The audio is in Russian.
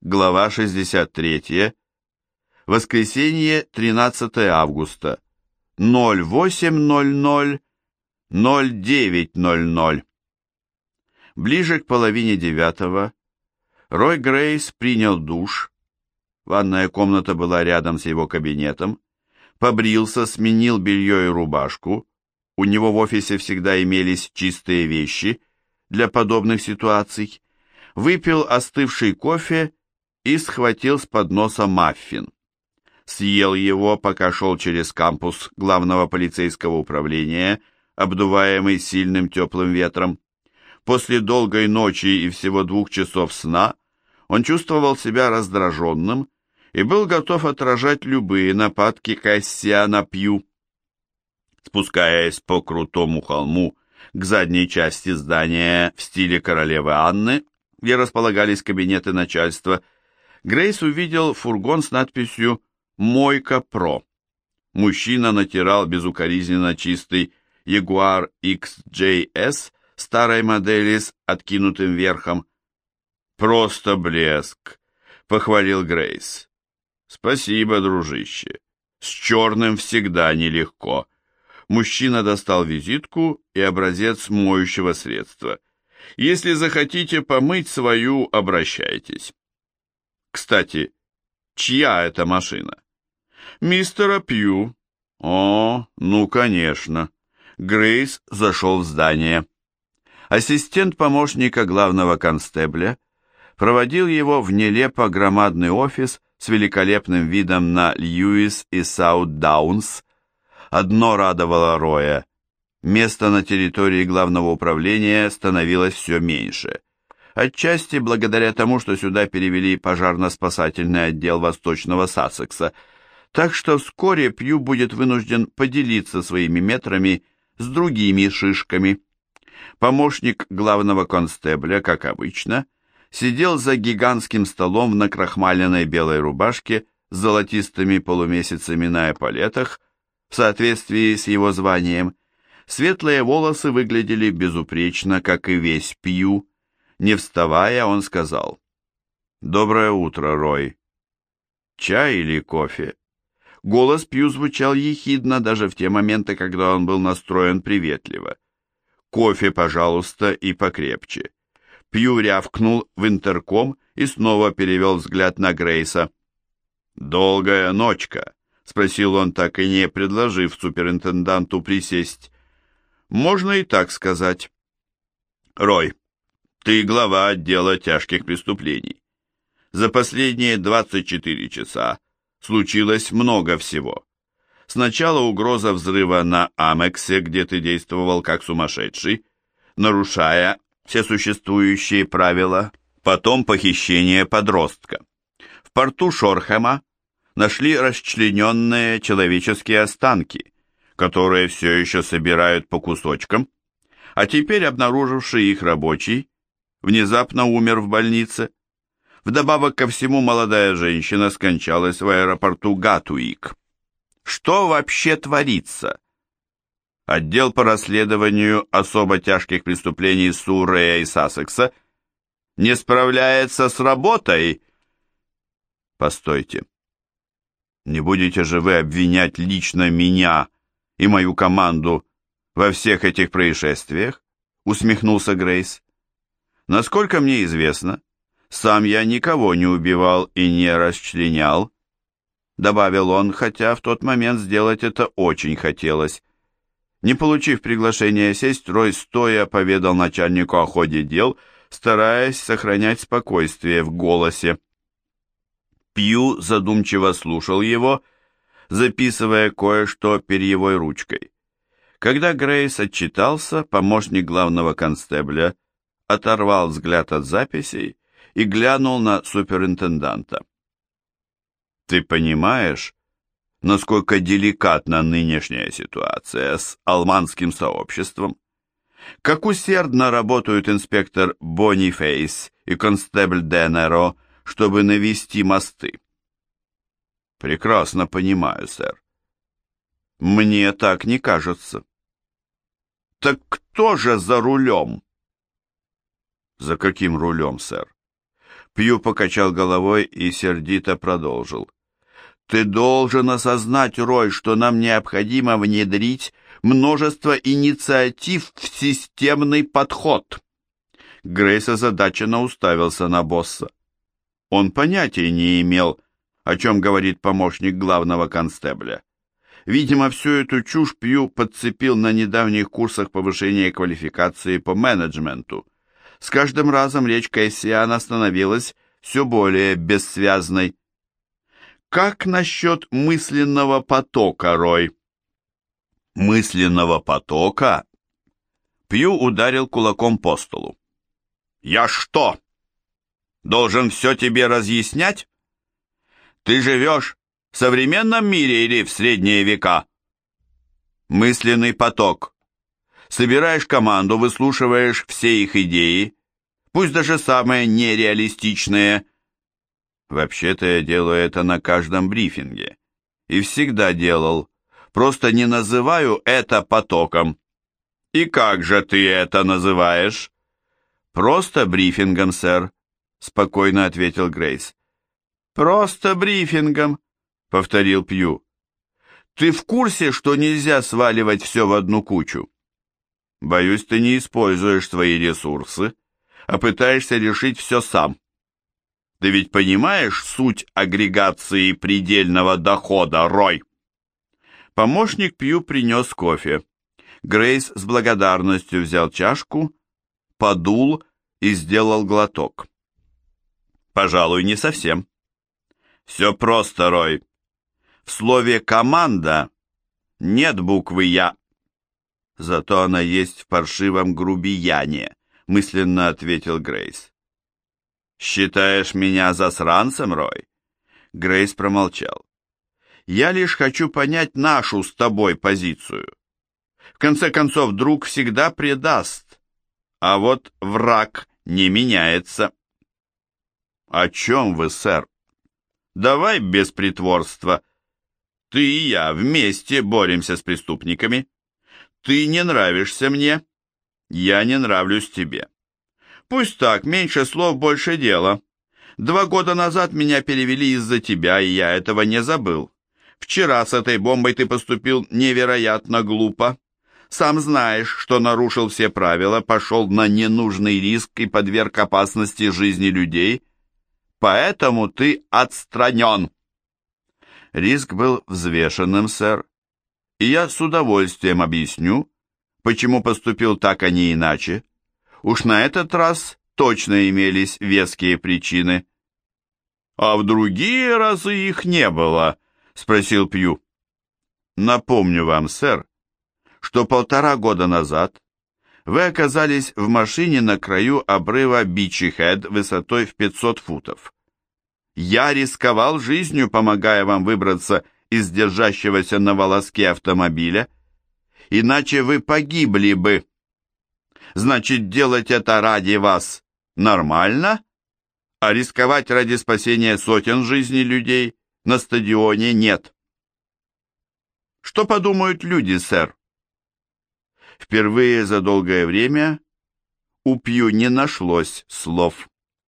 глава 63, воскресенье, 13 августа, 08.00, 09.00. Ближе к половине девятого Рой Грейс принял душ, ванная комната была рядом с его кабинетом, побрился, сменил белье и рубашку, у него в офисе всегда имелись чистые вещи для подобных ситуаций, выпил остывший кофе и схватил с подноса маффин. Съел его, пока шел через кампус главного полицейского управления, обдуваемый сильным теплым ветром. После долгой ночи и всего двух часов сна он чувствовал себя раздраженным и был готов отражать любые нападки Кассиана Пью. Спускаясь по крутому холму к задней части здания в стиле королевы Анны, где располагались кабинеты начальства, Грейс увидел фургон с надписью «Мойка Про». Мужчина натирал безукоризненно чистый Jaguar XJS старой модели с откинутым верхом. «Просто блеск», — похвалил Грейс. «Спасибо, дружище. С черным всегда нелегко». Мужчина достал визитку и образец моющего средства. «Если захотите помыть свою, обращайтесь». Кстати, чья это машина? Мистера Пью. О, ну, конечно. Грейс зашел в здание. Ассистент помощника главного констебля проводил его в нелепо громадный офис с великолепным видом на Льюис и Саут-Даунс. Одно радовало Роя. Место на территории главного управления становилось все меньше. Отчасти благодаря тому, что сюда перевели пожарно-спасательный отдел Восточного Сассекса, так что вскоре Пью будет вынужден поделиться своими метрами с другими шишками. Помощник главного констебля, как обычно, сидел за гигантским столом в накрахмаленной белой рубашке с золотистыми полумесяцами на эполетах, в соответствии с его званием. Светлые волосы выглядели безупречно, как и весь Пью, не вставая, он сказал. «Доброе утро, Рой. Чай или кофе?» Голос Пью звучал ехидно даже в те моменты, когда он был настроен приветливо. «Кофе, пожалуйста, и покрепче». Пью рявкнул в интерком и снова перевел взгляд на Грейса. «Долгая ночка», — спросил он, так и не предложив суперинтенданту присесть. «Можно и так сказать». «Рой, ты глава отдела тяжких преступлений. За последние 24 часа случилось много всего. Сначала угроза взрыва на Амексе, где ты действовал как сумасшедший, нарушая все существующие правила, потом похищение подростка. В порту Шорхема нашли расчлененные человеческие останки, которые все еще собирают по кусочкам, а теперь обнаруживший их рабочий внезапно умер в больнице. Вдобавок ко всему молодая женщина скончалась в аэропорту Гатуик. Что вообще творится? Отдел по расследованию особо тяжких преступлений Суррея и Сассекса не справляется с работой. Постойте. Не будете же вы обвинять лично меня и мою команду во всех этих происшествиях? Усмехнулся Грейс. Насколько мне известно, сам я никого не убивал и не расчленял, добавил он, хотя в тот момент сделать это очень хотелось. Не получив приглашения сесть, Рой стоя поведал начальнику о ходе дел, стараясь сохранять спокойствие в голосе. Пью задумчиво слушал его, записывая кое-что перьевой ручкой. Когда Грейс отчитался, помощник главного констебля оторвал взгляд от записей и глянул на суперинтенданта. «Ты понимаешь, насколько деликатна нынешняя ситуация с алманским сообществом? Как усердно работают инспектор Бонифейс и констебль Денеро, чтобы навести мосты?» «Прекрасно понимаю, сэр. Мне так не кажется». «Так кто же за рулем?» «За каким рулем, сэр?» Пью покачал головой и сердито продолжил. Ты должен осознать, Рой, что нам необходимо внедрить множество инициатив в системный подход. Грейс озадаченно уставился на босса. Он понятия не имел, о чем говорит помощник главного констебля. Видимо, всю эту чушь Пью подцепил на недавних курсах повышения квалификации по менеджменту. С каждым разом речь Кэссиана становилась все более бессвязной. Как насчет мысленного потока, Рой? Мысленного потока? Пью ударил кулаком по столу. Я что, должен все тебе разъяснять? Ты живешь в современном мире или в средние века? Мысленный поток. Собираешь команду, выслушиваешь все их идеи, пусть даже самые нереалистичные, Вообще-то я делаю это на каждом брифинге. И всегда делал. Просто не называю это потоком. И как же ты это называешь? Просто брифингом, сэр, спокойно ответил Грейс. Просто брифингом, повторил Пью. Ты в курсе, что нельзя сваливать все в одну кучу? Боюсь, ты не используешь свои ресурсы, а пытаешься решить все сам. Ты ведь понимаешь суть агрегации предельного дохода, Рой? Помощник Пью принес кофе. Грейс с благодарностью взял чашку, подул и сделал глоток. Пожалуй, не совсем. Все просто, Рой. В слове «команда» нет буквы «я». Зато она есть в паршивом грубияне, мысленно ответил Грейс. «Считаешь меня засранцем, Рой?» Грейс промолчал. «Я лишь хочу понять нашу с тобой позицию. В конце концов, друг всегда предаст, а вот враг не меняется». «О чем вы, сэр?» «Давай без притворства. Ты и я вместе боремся с преступниками. Ты не нравишься мне, я не нравлюсь тебе. Пусть так, меньше слов, больше дела. Два года назад меня перевели из-за тебя, и я этого не забыл. Вчера с этой бомбой ты поступил невероятно глупо. Сам знаешь, что нарушил все правила, пошел на ненужный риск и подверг опасности жизни людей. Поэтому ты отстранен. Риск был взвешенным, сэр, и я с удовольствием объясню, почему поступил так, а не иначе. Уж на этот раз точно имелись веские причины. «А в другие разы их не было?» — спросил Пью. «Напомню вам, сэр, что полтора года назад вы оказались в машине на краю обрыва Бичи-Хед высотой в 500 футов. Я рисковал жизнью, помогая вам выбраться из держащегося на волоске автомобиля, иначе вы погибли бы. Значит, делать это ради вас нормально? А рисковать ради спасения сотен жизней людей на стадионе нет. Что подумают люди, сэр? Впервые за долгое время у Пью не нашлось слов.